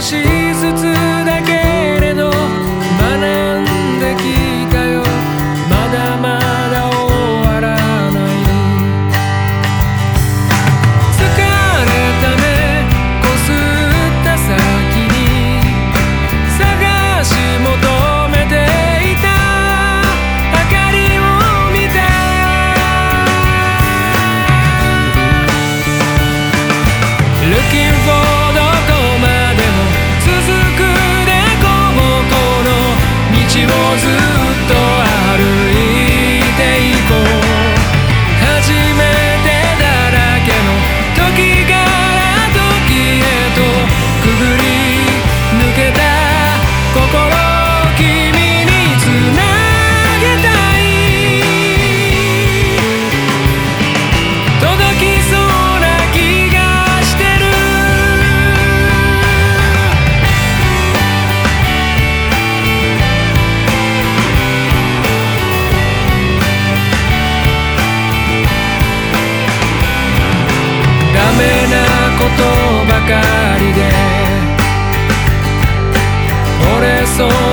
少 soul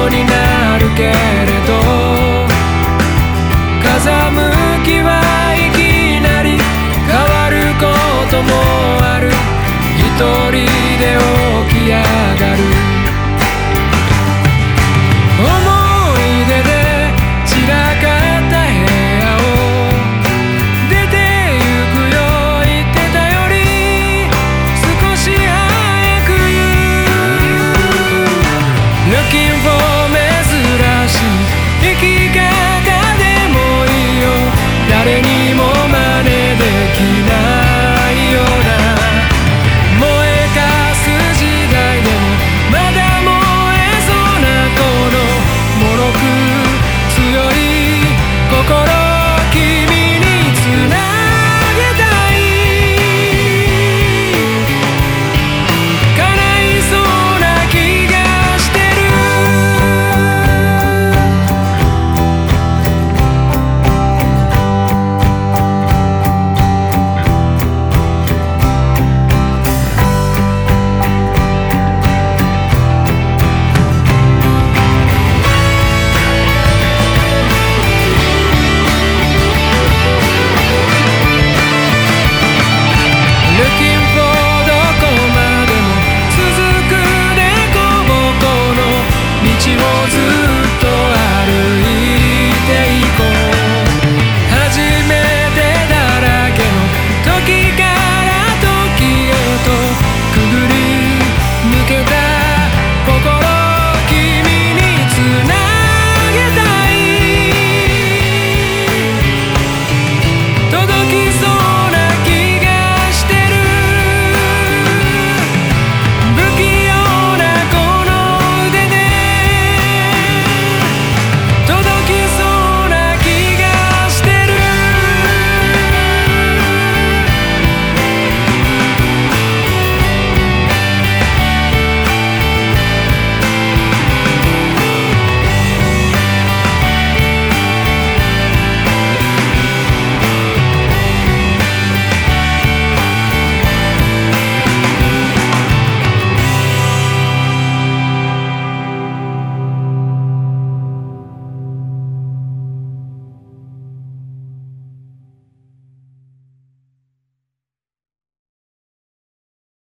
looking